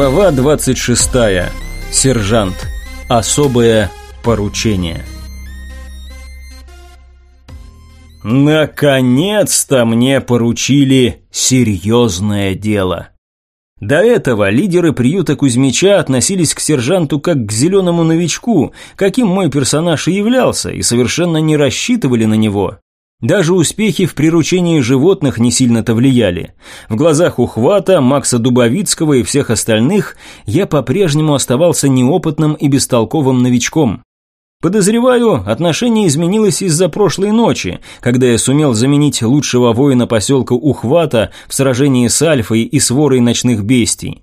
Глава 26. Сержант. Особое поручение. Наконец-то мне поручили серьезное дело. До этого лидеры приюта Кузьмича относились к сержанту как к зеленому новичку, каким мой персонаж и являлся, и совершенно не рассчитывали на него. Даже успехи в приручении животных не сильно-то влияли. В глазах Ухвата, Макса Дубовицкого и всех остальных я по-прежнему оставался неопытным и бестолковым новичком. Подозреваю, отношение изменилось из-за прошлой ночи, когда я сумел заменить лучшего воина поселка Ухвата в сражении с Альфой и сворой ночных бестий.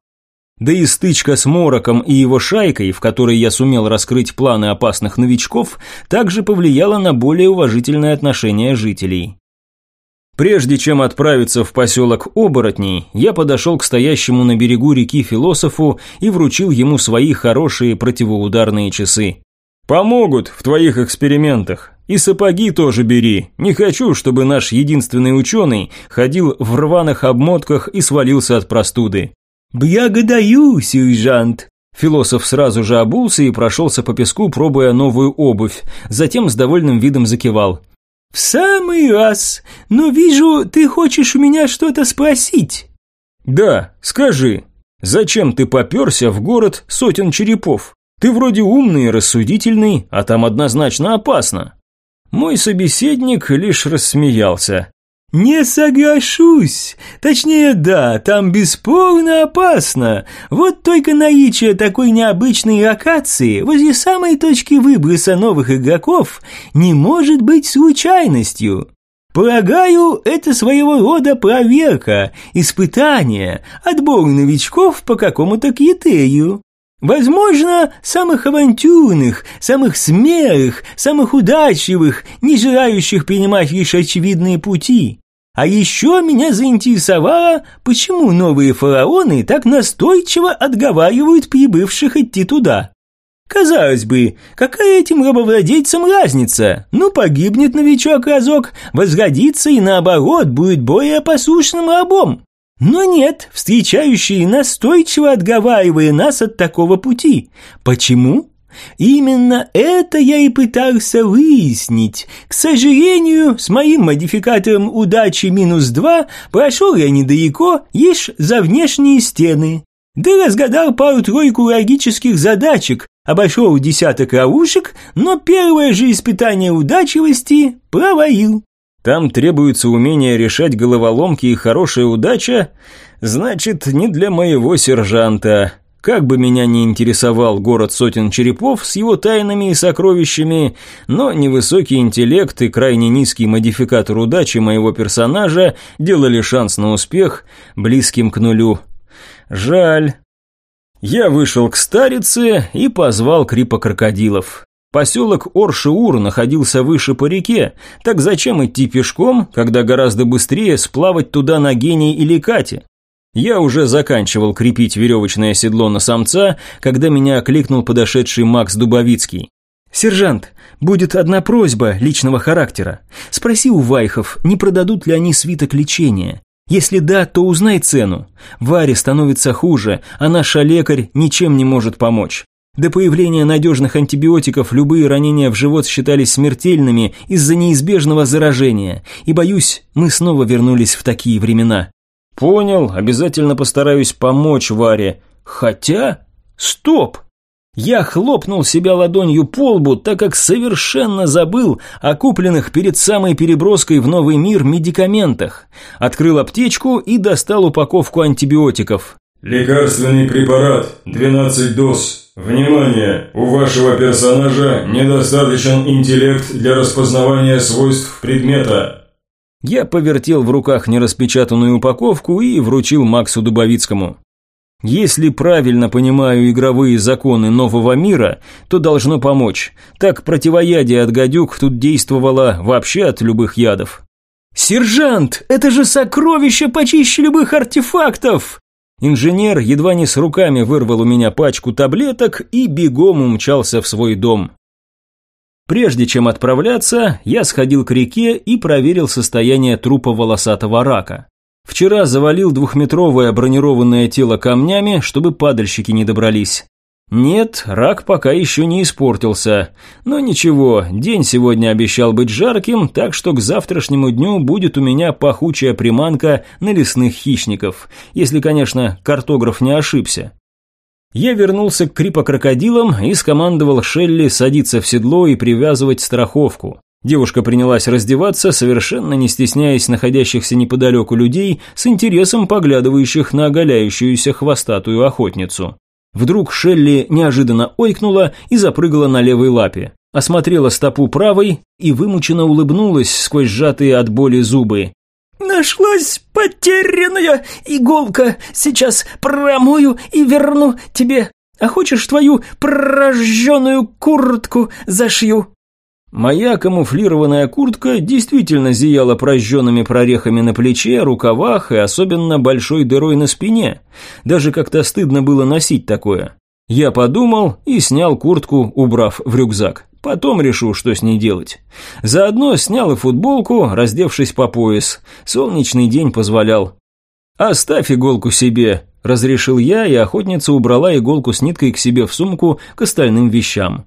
Да и стычка с Мороком и его шайкой, в которой я сумел раскрыть планы опасных новичков, также повлияла на более уважительное отношение жителей. Прежде чем отправиться в поселок Оборотней, я подошел к стоящему на берегу реки философу и вручил ему свои хорошие противоударные часы. «Помогут в твоих экспериментах. И сапоги тоже бери. Не хочу, чтобы наш единственный ученый ходил в рваных обмотках и свалился от простуды. «Благодарю, сержант!» Философ сразу же обулся и прошелся по песку, пробуя новую обувь. Затем с довольным видом закивал. «В самый раз! Но вижу, ты хочешь у меня что-то спросить». «Да, скажи, зачем ты поперся в город сотен черепов? Ты вроде умный и рассудительный, а там однозначно опасно». Мой собеседник лишь рассмеялся. «Не соглашусь. Точнее, да, там бесспорно опасно. Вот только наличие такой необычной локации возле самой точки выброса новых игроков не может быть случайностью. Полагаю, это своего рода проверка, испытание, отбор новичков по какому-то критерию. Возможно, самых авантюрных, самых смелых, самых удачливых, не желающих принимать лишь очевидные пути. А еще меня заинтересовало, почему новые фараоны так настойчиво отговаривают прибывших идти туда. Казалось бы, какая этим рабовладельцам разница? Ну, погибнет новичок разок, возгодится и наоборот будет более послушным рабом. Но нет, встречающие настойчиво отговаривая нас от такого пути. Почему? Именно это я и пытался выяснить. К сожалению, с моим модификатором удачи минус два прошел я недалеко, лишь за внешние стены. Да разгадал пару-тройку логических задачек, обошел десяток ловушек, но первое же испытание удачливости провалил. Там требуется умение решать головоломки и хорошая удача, значит, не для моего сержанта. Как бы меня ни интересовал город сотен черепов с его тайнами и сокровищами, но невысокий интеллект и крайне низкий модификатор удачи моего персонажа делали шанс на успех близким к нулю. Жаль. Я вышел к старице и позвал крипа крокодилов. Поселок Оршиур находился выше по реке, так зачем идти пешком, когда гораздо быстрее сплавать туда на гении или кате? Я уже заканчивал крепить веревочное седло на самца, когда меня окликнул подошедший Макс Дубовицкий. «Сержант, будет одна просьба личного характера. Спроси у Вайхов, не продадут ли они свиток лечения. Если да, то узнай цену. Варе становится хуже, а наш лекарь ничем не может помочь. До появления надежных антибиотиков любые ранения в живот считались смертельными из-за неизбежного заражения, и, боюсь, мы снова вернулись в такие времена. Понял, обязательно постараюсь помочь Варе. Хотя... Стоп! Я хлопнул себя ладонью по лбу, так как совершенно забыл о купленных перед самой переброской в новый мир медикаментах. Открыл аптечку и достал упаковку антибиотиков. «Лекарственный препарат, 12 доз, Внимание! У вашего персонажа недостаточен интеллект для распознавания свойств предмета. Я повертел в руках нераспечатанную упаковку и вручил Максу Дубовицкому. Если правильно понимаю игровые законы нового мира, то должно помочь. Так противоядие от гадюк тут действовало вообще от любых ядов. «Сержант, это же сокровище почище любых артефактов!» Инженер едва не с руками вырвал у меня пачку таблеток и бегом умчался в свой дом. Прежде чем отправляться, я сходил к реке и проверил состояние трупа волосатого рака. Вчера завалил двухметровое бронированное тело камнями, чтобы падальщики не добрались. Нет, рак пока еще не испортился. Но ничего, день сегодня обещал быть жарким, так что к завтрашнему дню будет у меня пахучая приманка на лесных хищников. Если, конечно, картограф не ошибся. Я вернулся к крипокрокодилам и скомандовал Шелли садиться в седло и привязывать страховку. Девушка принялась раздеваться, совершенно не стесняясь находящихся неподалеку людей, с интересом поглядывающих на оголяющуюся хвостатую охотницу. Вдруг Шелли неожиданно ойкнула и запрыгала на левой лапе. Осмотрела стопу правой и вымученно улыбнулась сквозь сжатые от боли зубы. «Нашлась потерянная иголка. Сейчас промою и верну тебе. А хочешь твою прожженную куртку зашью?» Моя камуфлированная куртка действительно зияла прожженными прорехами на плече, рукавах и особенно большой дырой на спине. Даже как-то стыдно было носить такое. Я подумал и снял куртку, убрав в рюкзак. Потом решу, что с ней делать. Заодно снял и футболку, раздевшись по пояс. Солнечный день позволял. «Оставь иголку себе», – разрешил я, и охотница убрала иголку с ниткой к себе в сумку к остальным вещам.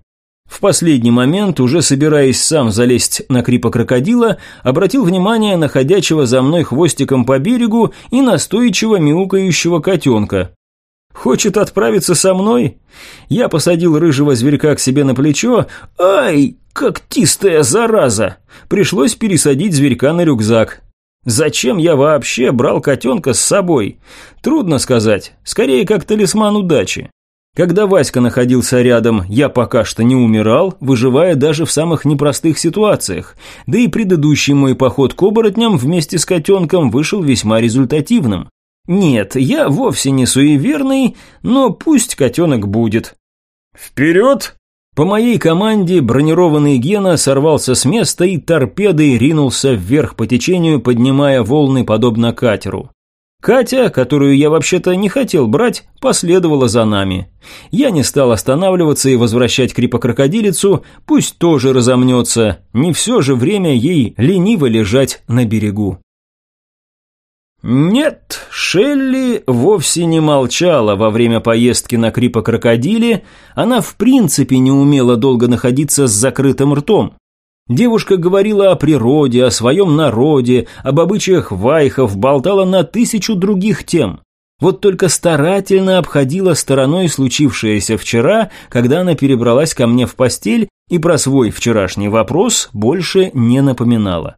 В последний момент, уже собираясь сам залезть на крипа крокодила, обратил внимание на ходячего за мной хвостиком по берегу и настойчиво мяукающего котенка. «Хочет отправиться со мной?» Я посадил рыжего зверька к себе на плечо. «Ай, когтистая зараза!» Пришлось пересадить зверька на рюкзак. Зачем я вообще брал котенка с собой? Трудно сказать, скорее как талисман удачи. Когда Васька находился рядом, я пока что не умирал, выживая даже в самых непростых ситуациях, да и предыдущий мой поход к оборотням вместе с котенком вышел весьма результативным. Нет, я вовсе не суеверный, но пусть котенок будет. «Вперед!» По моей команде бронированный Гена сорвался с места и торпедой ринулся вверх по течению, поднимая волны подобно катеру. Катя, которую я вообще-то не хотел брать, последовала за нами. Я не стал останавливаться и возвращать крипокрокодилицу, пусть тоже разомнется, не все же время ей лениво лежать на берегу. Нет, Шелли вовсе не молчала во время поездки на крипокрокодиле, она в принципе не умела долго находиться с закрытым ртом. Девушка говорила о природе, о своем народе, об обычаях вайхов, болтала на тысячу других тем. Вот только старательно обходила стороной случившееся вчера, когда она перебралась ко мне в постель и про свой вчерашний вопрос больше не напоминала.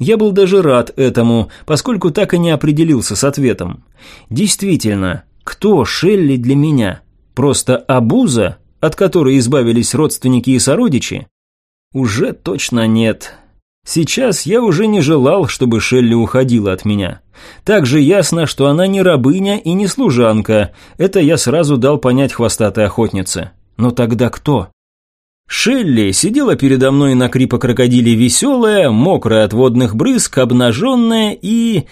Я был даже рад этому, поскольку так и не определился с ответом. Действительно, кто Шелли для меня? Просто обуза, от которой избавились родственники и сородичи? Уже точно нет. Сейчас я уже не желал, чтобы Шелли уходила от меня. Также ясно, что она не рабыня и не служанка. Это я сразу дал понять хвостатой охотнице. Но тогда кто? Шелли сидела передо мной на крипокрокодиле веселая, мокрая от водных брызг, обнаженная и...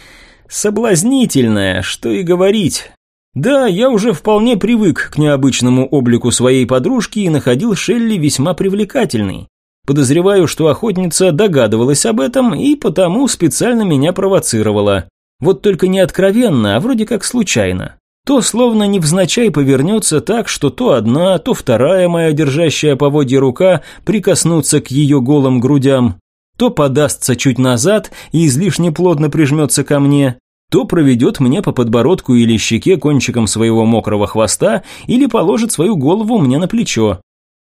соблазнительная, что и говорить. Да, я уже вполне привык к необычному облику своей подружки и находил Шелли весьма привлекательной. Подозреваю, что охотница догадывалась об этом и потому специально меня провоцировала. Вот только не откровенно, а вроде как случайно. То словно невзначай повернется так, что то одна, то вторая моя держащая поводья рука прикоснутся к ее голым грудям, то подастся чуть назад и излишне плотно прижмется ко мне, то проведет мне по подбородку или щеке кончиком своего мокрого хвоста или положит свою голову мне на плечо.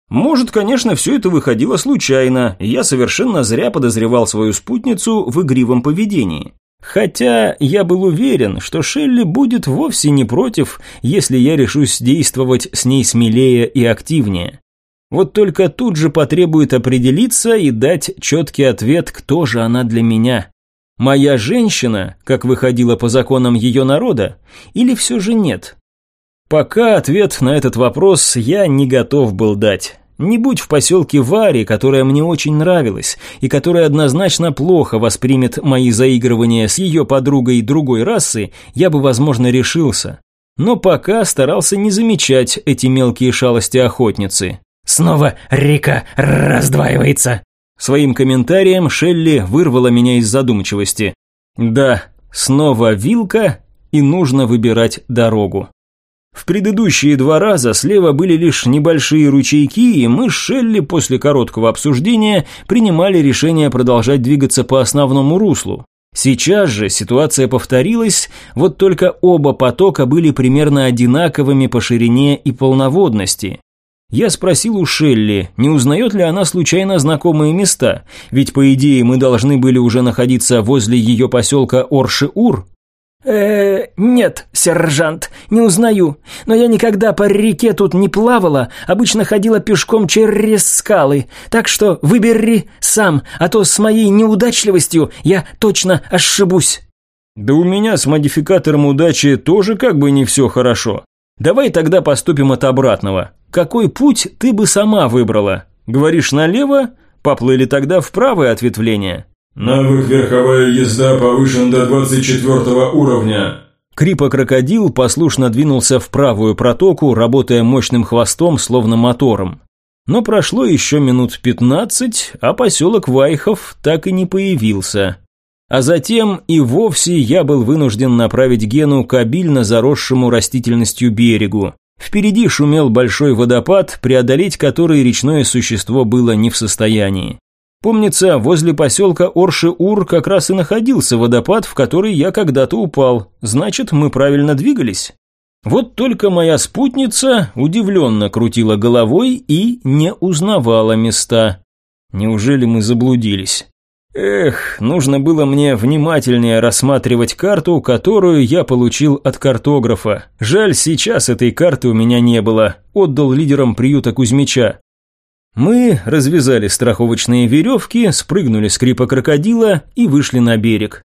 Может, конечно, все это выходило случайно, и я совершенно зря подозревал свою спутницу в игривом поведении. Хотя я был уверен, что Шелли будет вовсе не против, если я решусь действовать с ней смелее и активнее. Вот только тут же потребует определиться и дать четкий ответ, кто же она для меня. Моя женщина, как выходила по законам ее народа, или все же нет? Пока ответ на этот вопрос я не готов был дать. Не будь в поселке Вари, которая мне очень нравилась, и которая однозначно плохо воспримет мои заигрывания с ее подругой другой расы, я бы, возможно, решился. Но пока старался не замечать эти мелкие шалости охотницы. «Снова река раздваивается!» Своим комментарием Шелли вырвала меня из задумчивости. «Да, снова вилка, и нужно выбирать дорогу. В предыдущие два раза слева были лишь небольшие ручейки, и мы с Шелли после короткого обсуждения принимали решение продолжать двигаться по основному руслу. Сейчас же ситуация повторилась, вот только оба потока были примерно одинаковыми по ширине и полноводности. Я спросил у Шелли, не узнает ли она случайно знакомые места, ведь по идее мы должны были уже находиться возле ее поселка Орши-Ур. «Э, нет, сержант, не узнаю. Но я никогда по реке тут не плавала, обычно ходила пешком через скалы. Так что выбери сам, а то с моей неудачливостью я точно ошибусь». «Да у меня с модификатором удачи тоже как бы не все хорошо. Давай тогда поступим от обратного. Какой путь ты бы сама выбрала? Говоришь налево? Поплыли тогда в правое ответвление». Навык верховая езда повышен до 24 уровня. Крипа-крокодил послушно двинулся в правую протоку, работая мощным хвостом, словно мотором. Но прошло еще минут пятнадцать, а поселок Вайхов так и не появился. А затем и вовсе я был вынужден направить Гену к обильно заросшему растительностью берегу. Впереди шумел большой водопад, преодолеть который речное существо было не в состоянии. Помнится, возле поселка Орши-Ур как раз и находился водопад, в который я когда-то упал. Значит, мы правильно двигались. Вот только моя спутница удивленно крутила головой и не узнавала места. Неужели мы заблудились? Эх, нужно было мне внимательнее рассматривать карту, которую я получил от картографа. Жаль, сейчас этой карты у меня не было. Отдал лидерам приюта Кузьмича. Мы развязали страховочные веревки, спрыгнули с крипа крокодила и вышли на берег.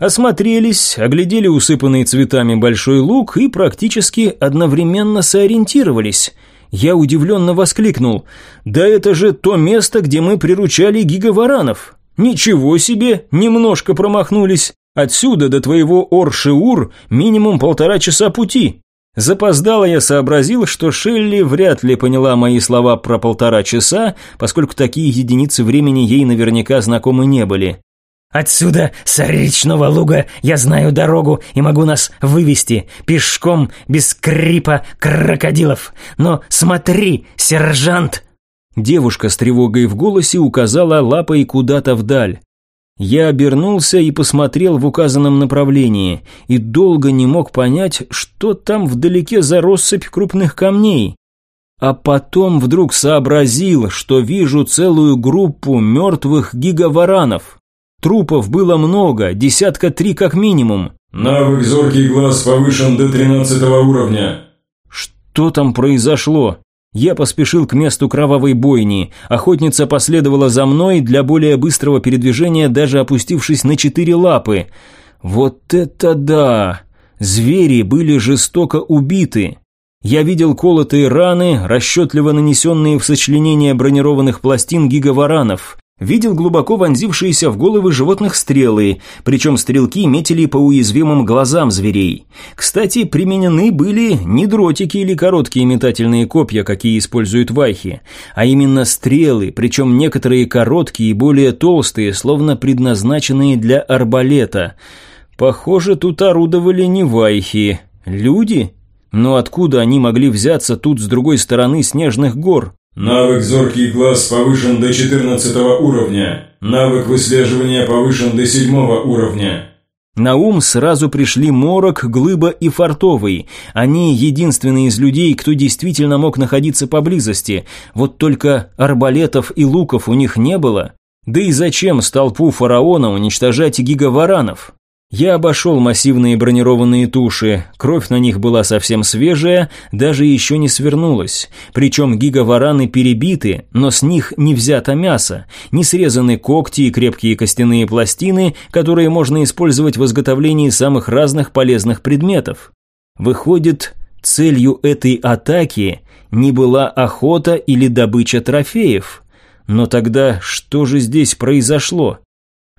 Осмотрелись, оглядели усыпанный цветами большой луг и практически одновременно сориентировались. Я удивленно воскликнул. «Да это же то место, где мы приручали гигаваранов!» «Ничего себе, немножко промахнулись! Отсюда до твоего Оршиур минимум полтора часа пути!» Запоздало я сообразил, что Шелли вряд ли поняла мои слова про полтора часа, поскольку такие единицы времени ей наверняка знакомы не были. «Отсюда, с речного луга, я знаю дорогу и могу нас вывести пешком без крипа крокодилов. Но смотри, сержант!» Девушка с тревогой в голосе указала лапой куда-то вдаль. Я обернулся и посмотрел в указанном направлении, и долго не мог понять, что там вдалеке за россыпь крупных камней. А потом вдруг сообразил, что вижу целую группу мертвых гигаваранов. Трупов было много, десятка три как минимум. Навык «Зоркий глаз» повышен до 13 уровня. Что там произошло? Я поспешил к месту кровавой бойни. Охотница последовала за мной для более быстрого передвижения, даже опустившись на четыре лапы. Вот это да! Звери были жестоко убиты. Я видел колотые раны, расчетливо нанесенные в сочленение бронированных пластин гигаваранов видел глубоко вонзившиеся в головы животных стрелы, причем стрелки метили по уязвимым глазам зверей. Кстати, применены были не дротики или короткие метательные копья, какие используют вайхи, а именно стрелы, причем некоторые короткие и более толстые, словно предназначенные для арбалета. Похоже, тут орудовали не вайхи. Люди? Но откуда они могли взяться тут с другой стороны снежных гор? Навык «Зоркий глаз» повышен до 14 уровня. Навык выслеживания повышен до 7 уровня. На ум сразу пришли Морок, Глыба и Фартовый. Они единственные из людей, кто действительно мог находиться поблизости. Вот только арбалетов и луков у них не было. Да и зачем столпу фараона уничтожать гигаваранов? Я обошел массивные бронированные туши, кровь на них была совсем свежая, даже еще не свернулась. Причем гигавараны перебиты, но с них не взято мясо, не срезаны когти и крепкие костяные пластины, которые можно использовать в изготовлении самых разных полезных предметов. Выходит, целью этой атаки не была охота или добыча трофеев. Но тогда что же здесь произошло?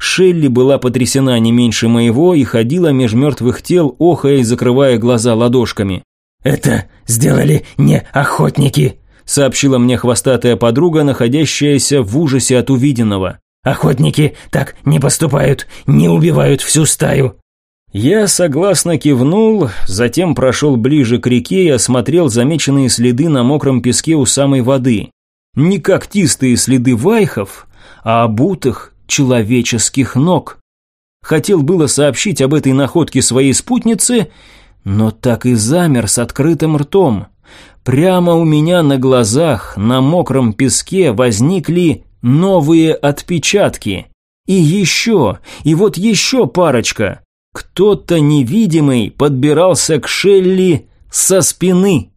Шелли была потрясена не меньше моего и ходила меж мертвых тел, охая и закрывая глаза ладошками. «Это сделали не охотники», — сообщила мне хвостатая подруга, находящаяся в ужасе от увиденного. «Охотники так не поступают, не убивают всю стаю». Я согласно кивнул, затем прошел ближе к реке и осмотрел замеченные следы на мокром песке у самой воды. Не когтистые следы вайхов, а обутых человеческих ног. Хотел было сообщить об этой находке своей спутнице, но так и замер с открытым ртом. Прямо у меня на глазах на мокром песке возникли новые отпечатки. И еще, и вот еще парочка. Кто-то невидимый подбирался к Шелли со спины.